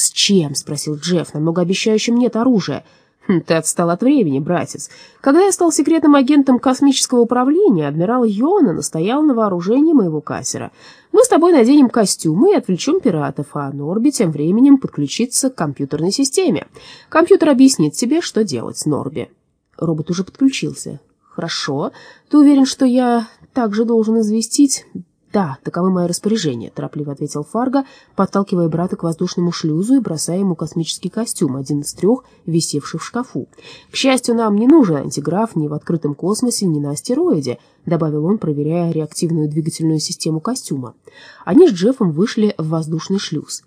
«С чем?» — спросил Джефф. «На многообещающем нет оружия». Хм, «Ты отстал от времени, братец. Когда я стал секретным агентом космического управления, адмирал Йона настоял на вооружении моего кассера. Мы с тобой наденем костюмы и отвлечем пиратов, а Норби тем временем подключится к компьютерной системе. Компьютер объяснит тебе, что делать, Норби». Робот уже подключился. «Хорошо. Ты уверен, что я также должен известить «Да, таковы мои распоряжения», — торопливо ответил Фарго, подталкивая брата к воздушному шлюзу и бросая ему космический костюм, один из трех, висевших в шкафу. «К счастью, нам не нужен антиграф ни в открытом космосе, ни на астероиде», — добавил он, проверяя реактивную двигательную систему костюма. Они с Джеффом вышли в воздушный шлюз.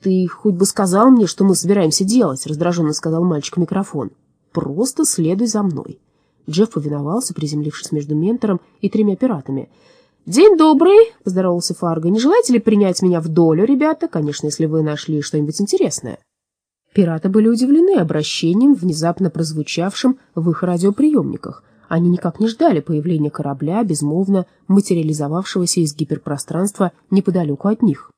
«Ты хоть бы сказал мне, что мы собираемся делать», — раздраженно сказал мальчик в микрофон. «Просто следуй за мной». Джефф повиновался, приземлившись между ментором и тремя пиратами — «День добрый», — поздоровался Фарго. «Не желаете ли принять меня в долю, ребята? Конечно, если вы нашли что-нибудь интересное». Пираты были удивлены обращением, внезапно прозвучавшим в их радиоприемниках. Они никак не ждали появления корабля, безмолвно материализовавшегося из гиперпространства неподалеку от них.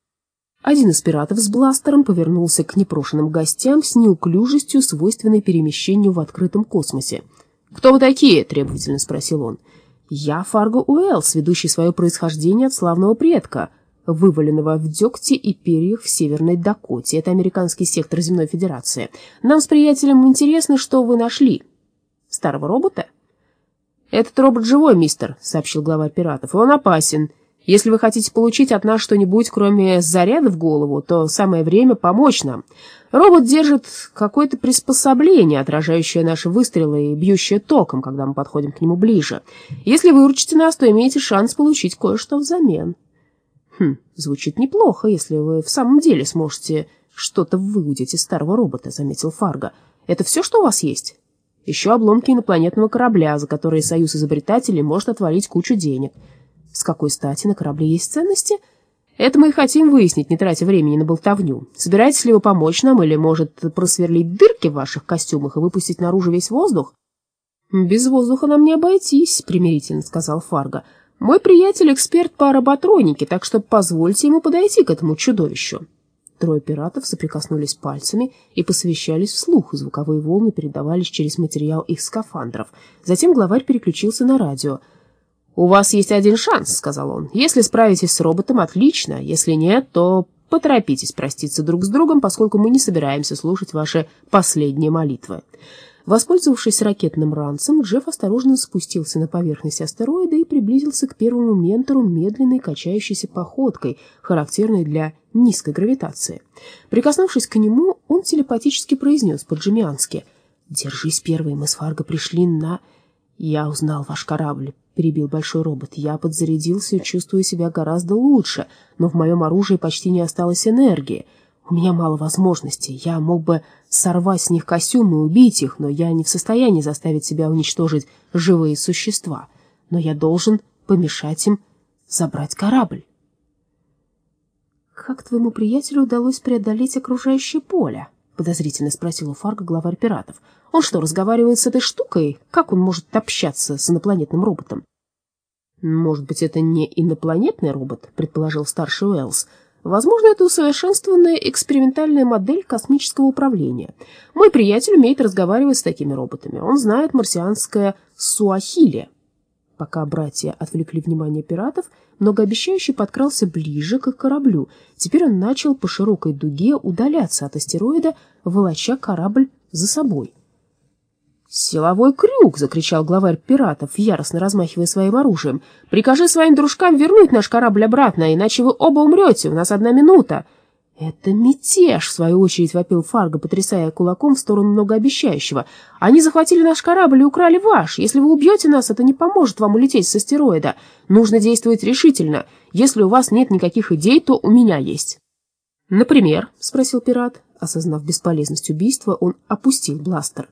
Один из пиратов с бластером повернулся к непрошенным гостям с неуклюжестью, свойственной перемещению в открытом космосе. «Кто вы такие?» — требовательно спросил он. Я Фарго Уэллс, ведущий свое происхождение от славного предка, вываленного в дегте и перьях в Северной Дакоте. Это американский сектор Земной Федерации. Нам с приятелем интересно, что вы нашли. Старого робота? Этот робот живой, мистер, сообщил глава пиратов, он опасен. Если вы хотите получить от нас что-нибудь, кроме заряда в голову, то самое время помочь нам. Робот держит какое-то приспособление, отражающее наши выстрелы и бьющее током, когда мы подходим к нему ближе. Если выручите нас, то имеете шанс получить кое-что взамен. Хм, звучит неплохо, если вы в самом деле сможете что-то выудить из старого робота, заметил Фарго. Это все, что у вас есть? Еще обломки инопланетного корабля, за которые Союз изобретателей может отвалить кучу денег. С какой стати на корабле есть ценности? Это мы и хотим выяснить, не тратя времени на болтовню. Собираетесь ли вы помочь нам или, может, просверлить дырки в ваших костюмах и выпустить наружу весь воздух? Без воздуха нам не обойтись, примирительно сказал Фарго. Мой приятель эксперт по роботронике, так что позвольте ему подойти к этому чудовищу. Трое пиратов соприкоснулись пальцами и посвящались вслух. Звуковые волны передавались через материал их скафандров. Затем главарь переключился на радио — «У вас есть один шанс», — сказал он. «Если справитесь с роботом, отлично. Если нет, то поторопитесь проститься друг с другом, поскольку мы не собираемся слушать ваши последние молитвы». Воспользовавшись ракетным ранцем, Джефф осторожно спустился на поверхность астероида и приблизился к первому ментору медленной качающейся походкой, характерной для низкой гравитации. Прикоснувшись к нему, он телепатически произнес по-джимиански «Держись первый, мы с Фарго пришли на...» «Я узнал ваш корабль перебил большой робот. Я подзарядился и чувствую себя гораздо лучше, но в моем оружии почти не осталось энергии. У меня мало возможностей. Я мог бы сорвать с них костюмы и убить их, но я не в состоянии заставить себя уничтожить живые существа. Но я должен помешать им забрать корабль. «Как твоему приятелю удалось преодолеть окружающее поле?» — подозрительно спросил у Фарго главарь пиратов. Он что, разговаривает с этой штукой? Как он может общаться с инопланетным роботом? Может быть, это не инопланетный робот, предположил старший Уэллс. Возможно, это усовершенствованная экспериментальная модель космического управления. Мой приятель умеет разговаривать с такими роботами. Он знает марсианское суахили. Пока братья отвлекли внимание пиратов, многообещающий подкрался ближе к кораблю. Теперь он начал по широкой дуге удаляться от астероида, волоча корабль за собой. «Силовой крюк!» — закричал главарь пиратов, яростно размахивая своим оружием. «Прикажи своим дружкам вернуть наш корабль обратно, иначе вы оба умрете, у нас одна минута!» «Это мятеж!» — в свою очередь вопил Фарго, потрясая кулаком в сторону многообещающего. «Они захватили наш корабль и украли ваш. Если вы убьете нас, это не поможет вам улететь с астероида. Нужно действовать решительно. Если у вас нет никаких идей, то у меня есть». «Например?» — спросил пират. Осознав бесполезность убийства, он опустил бластер.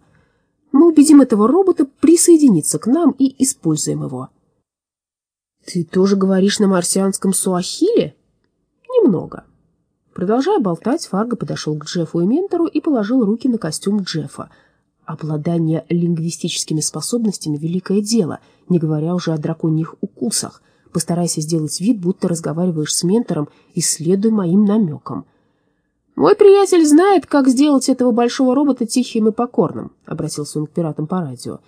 Мы убедим этого робота присоединиться к нам и используем его. Ты тоже говоришь на марсианском суахиле? Немного. Продолжая болтать, Фарго подошел к Джеффу и ментору и положил руки на костюм Джеффа. Обладание лингвистическими способностями — великое дело, не говоря уже о драконьих укусах. Постарайся сделать вид, будто разговариваешь с ментором, и следуй моим намекам. «Мой приятель знает, как сделать этого большого робота тихим и покорным», — обратился он к пиратам по радио.